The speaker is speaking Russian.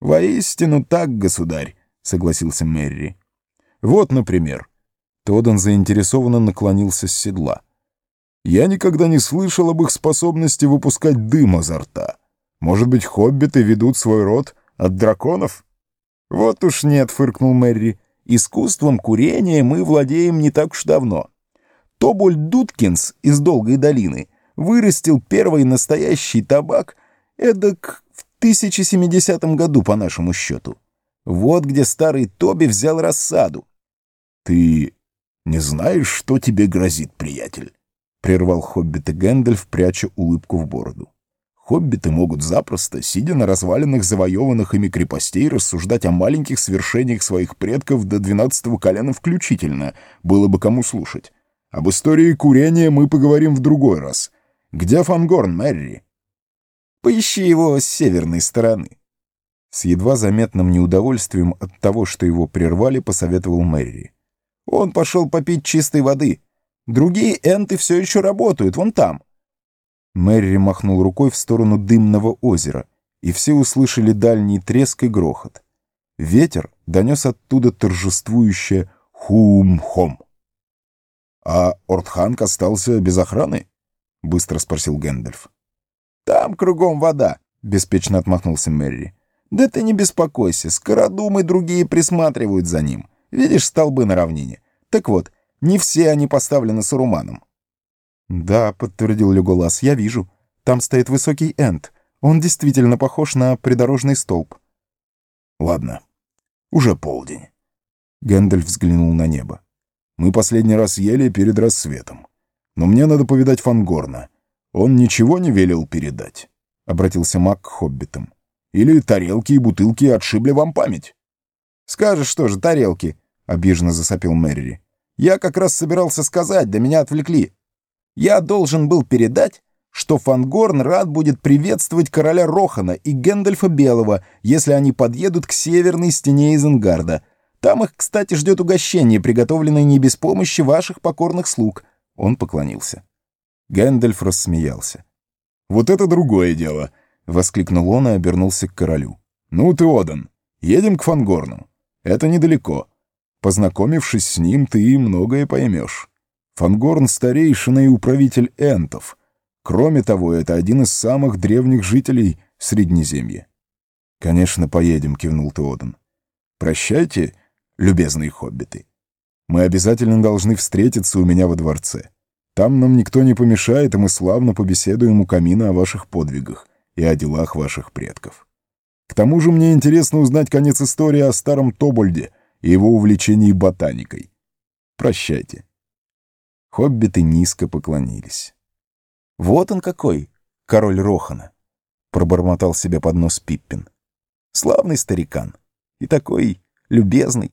«Воистину так, государь», — согласился Мерри. «Вот, например». Тодан заинтересованно наклонился с седла. «Я никогда не слышал об их способности выпускать дым изо рта. Может быть, хоббиты ведут свой род от драконов?» «Вот уж нет», — фыркнул Мерри. «Искусством курения мы владеем не так уж давно. Тобольд Дудкинс из Долгой долины вырастил первый настоящий табак эдак 1070 году по нашему счету. Вот где старый Тоби взял рассаду. «Ты не знаешь, что тебе грозит, приятель?» — прервал хоббита Гэндальф, пряча улыбку в бороду. Хоббиты могут запросто, сидя на развалинах завоеванных ими крепостей, рассуждать о маленьких свершениях своих предков до двенадцатого колена включительно, было бы кому слушать. Об истории курения мы поговорим в другой раз. Где Фангорн, Мэри? Поищи его с северной стороны. С едва заметным неудовольствием от того, что его прервали, посоветовал Мэри. Он пошел попить чистой воды. Другие энты все еще работают, вон там. Мэри махнул рукой в сторону дымного озера, и все услышали дальний треск и грохот. Ветер донес оттуда торжествующее «хум-хом». «А Ортханг остался без охраны?» — быстро спросил Гэндальф. «Там кругом вода», — беспечно отмахнулся Мэри. «Да ты не беспокойся, скородумы другие присматривают за ним. Видишь столбы на равнине? Так вот, не все они поставлены Саруманом. «Да», — подтвердил Люголас, — «я вижу. Там стоит высокий энд. Он действительно похож на придорожный столб». «Ладно, уже полдень». Гэндальф взглянул на небо. «Мы последний раз ели перед рассветом. Но мне надо повидать Фангорна. Он ничего не велел передать?» — обратился маг к хоббитам. «Или тарелки и бутылки отшибли вам память?» «Скажешь, что же, тарелки?» — обиженно засопил Мэри. «Я как раз собирался сказать, да меня отвлекли. Я должен был передать, что Фангорн рад будет приветствовать короля Рохана и Гэндальфа Белого, если они подъедут к северной стене Изенгарда. Там их, кстати, ждет угощение, приготовленное не без помощи ваших покорных слуг». Он поклонился. Гэндальф рассмеялся. «Вот это другое дело!» — воскликнул он и обернулся к королю. «Ну ты, Одан, едем к Фангорну. Это недалеко. Познакомившись с ним, ты многое поймешь». Фангорн — старейшина и управитель энтов. Кроме того, это один из самых древних жителей Среднеземья. «Конечно, поедем», — кивнул Теоден. «Прощайте, любезные хоббиты. Мы обязательно должны встретиться у меня во дворце. Там нам никто не помешает, и мы славно побеседуем у камина о ваших подвигах и о делах ваших предков. К тому же мне интересно узнать конец истории о старом Тобольде и его увлечении ботаникой. Прощайте». Хоббиты низко поклонились. «Вот он какой, король Рохана!» — пробормотал себе под нос Пиппин. «Славный старикан и такой любезный.